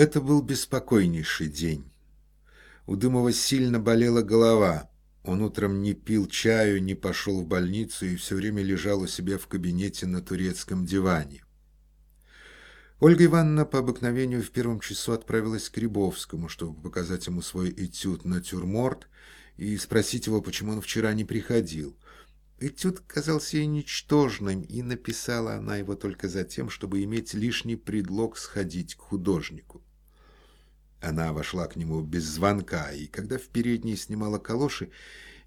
Это был беспокойнейший день. У Дымова сильно болела голова. Он утром не пил чаю, не пошел в больницу и все время лежал у себя в кабинете на турецком диване. Ольга Ивановна по обыкновению в первом часу отправилась к Рябовскому, чтобы показать ему свой этюд «Натюрморт» и спросить его, почему он вчера не приходил. Этюд казался ей ничтожным, и написала она его только за тем, чтобы иметь лишний предлог сходить к художнику. Она вошла к нему без звонка, и когда в передней снимала калоши,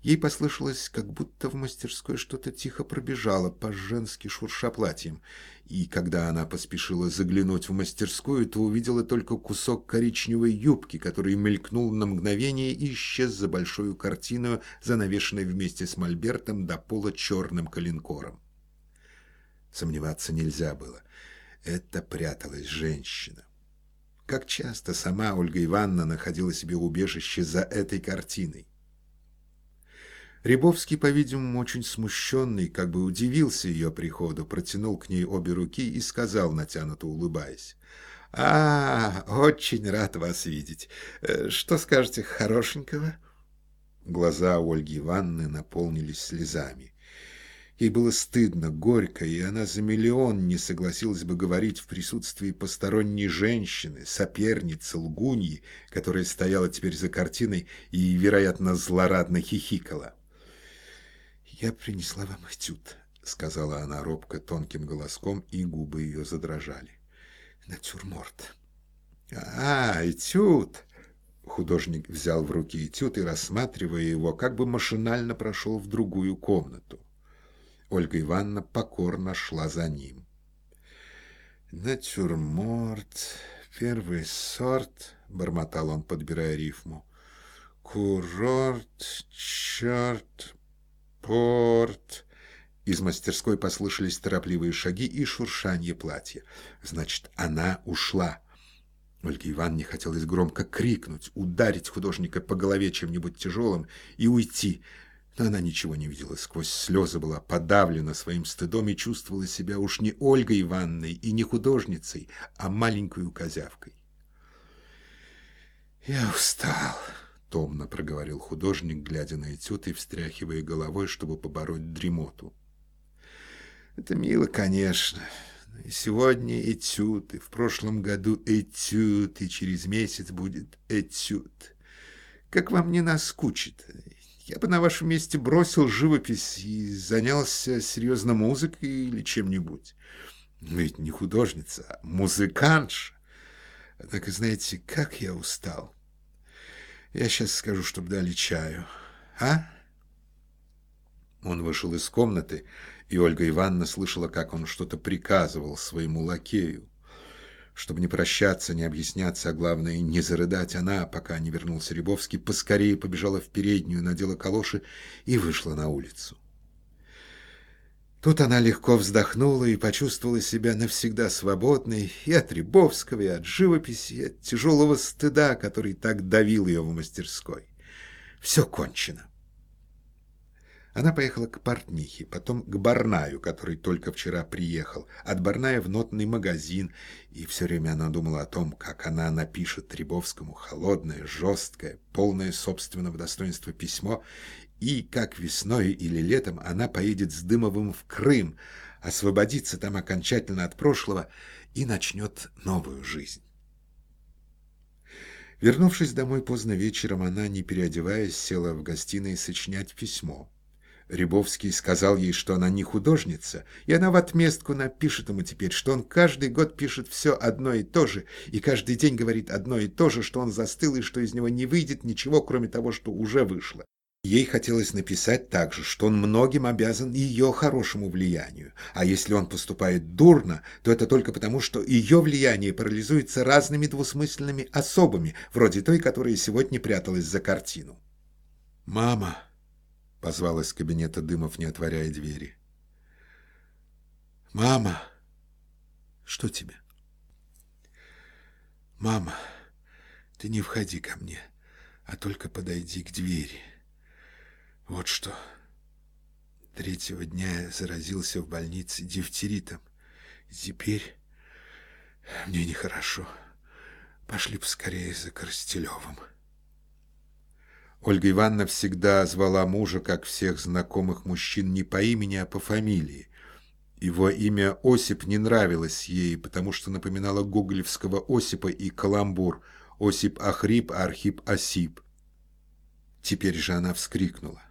ей послышалось, как будто в мастерской что-то тихо пробежало, по-женски шурша платьем, и когда она поспешила заглянуть в мастерскую, то увидела только кусок коричневой юбки, который мелькнул на мгновение и исчез за большую картину, занавешенной вместе с мольбертом до пола черным коленкором. Сомневаться нельзя было. Это пряталась женщина. Как часто сама Ольга Ивановна находила себе убежище за этой картиной. Рябовский, по-видимому, очень смущенный, как бы удивился ее приходу, протянул к ней обе руки и сказал, натянуто улыбаясь, «А, очень рад вас видеть. Э, что скажете хорошенького?» Глаза Ольги Ивановны наполнились слезами. Ей было стыдно, горько, и она за миллион не согласилась бы говорить в присутствии посторонней женщины, соперницы, лгуньи, которая стояла теперь за картиной и, вероятно, злорадно хихикала. «Я принесла вам этюд», — сказала она робко тонким голоском, и губы ее задрожали. «Натюрморт». «А, этюд!» Художник взял в руки этюд и, рассматривая его, как бы машинально прошел в другую комнату. Ольга Ивановна покорно шла за ним. «Натюрморт, первый сорт», — бормотал он, подбирая рифму. «Курорт, черт, порт». Из мастерской послышались торопливые шаги и шуршанье платья. Значит, она ушла. Ольге Ивановне хотелось громко крикнуть, ударить художника по голове чем-нибудь тяжелым и уйти — но она ничего не видела, сквозь слезы была подавлена своим стыдом и чувствовала себя уж не Ольгой Ивановной и не художницей, а маленькой козявкой. «Я устал», — томно проговорил художник, глядя на этюд и встряхивая головой, чтобы побороть дремоту. «Это мило, конечно. И сегодня этюд, и в прошлом году этюд, и через месяц будет этюд. Как вам не наскучит? Я бы на вашем месте бросил живопись и занялся серьезно музыкой или чем-нибудь. Ведь не художница, а музыкантша. Однако, знаете, как я устал. Я сейчас скажу, чтобы дали чаю. А? Он вышел из комнаты, и Ольга Ивановна слышала, как он что-то приказывал своему лакею. Чтобы не прощаться, не объясняться, а главное, не зарыдать, она, пока не вернулся Рябовский, поскорее побежала в переднюю, надела калоши и вышла на улицу. Тут она легко вздохнула и почувствовала себя навсегда свободной и от Рябовского, и от живописи, и от тяжелого стыда, который так давил ее в мастерской. Все кончено. Она поехала к портнихе, потом к Барнаю, который только вчера приехал, от Барная в нотный магазин, и все время она думала о том, как она напишет Требовскому холодное, жесткое, полное собственного достоинства письмо, и как весной или летом она поедет с Дымовым в Крым, освободится там окончательно от прошлого и начнет новую жизнь. Вернувшись домой поздно вечером, она, не переодеваясь, села в гостиной сочинять письмо. Рябовский сказал ей, что она не художница, и она в отместку напишет ему теперь, что он каждый год пишет все одно и то же, и каждый день говорит одно и то же, что он застыл и что из него не выйдет ничего, кроме того, что уже вышло. Ей хотелось написать также, что он многим обязан ее хорошему влиянию, а если он поступает дурно, то это только потому, что ее влияние парализуется разными двусмысленными особами, вроде той, которая сегодня пряталась за картину. «Мама!» Позвал из кабинета Дымов, не отворяя двери. «Мама!» «Что тебе?» «Мама, ты не входи ко мне, а только подойди к двери. Вот что. Третьего дня я заразился в больнице дифтеритом. И теперь мне нехорошо. Пошли поскорее за Коростелевым. Ольга Ивановна всегда звала мужа, как всех знакомых мужчин, не по имени, а по фамилии. Его имя Осип не нравилось ей, потому что напоминало гоголевского Осипа и каламбур «Осип Ахрип, Архип Осип». Теперь же она вскрикнула.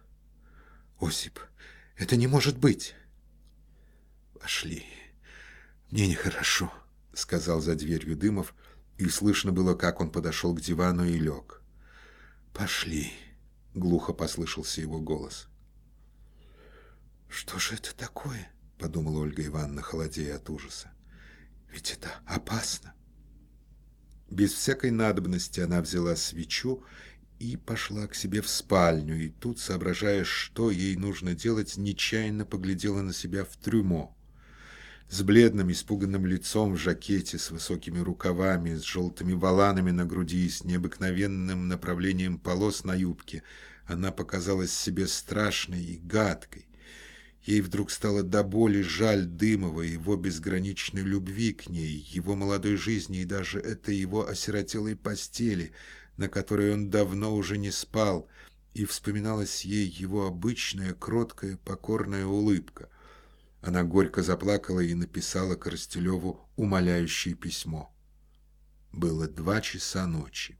«Осип, это не может быть!» «Пошли, мне нехорошо», — сказал за дверью Дымов, и слышно было, как он подошел к дивану и лег. «Пошли», — глухо послышался его голос. «Что же это такое?» — подумала Ольга Ивановна, холодея от ужаса. «Ведь это опасно». Без всякой надобности она взяла свечу и пошла к себе в спальню, и тут, соображая, что ей нужно делать, нечаянно поглядела на себя в трюмо с бледным, испуганным лицом в жакете, с высокими рукавами, с желтыми воланами на груди и с необыкновенным направлением полос на юбке, она показалась себе страшной и гадкой. Ей вдруг стало до боли жаль Дымова, его безграничной любви к ней, его молодой жизни и даже этой его осиротелой постели, на которой он давно уже не спал, и вспоминалась ей его обычная, кроткая, покорная улыбка. Она горько заплакала и написала Коростелеву умоляющее письмо. Было два часа ночи.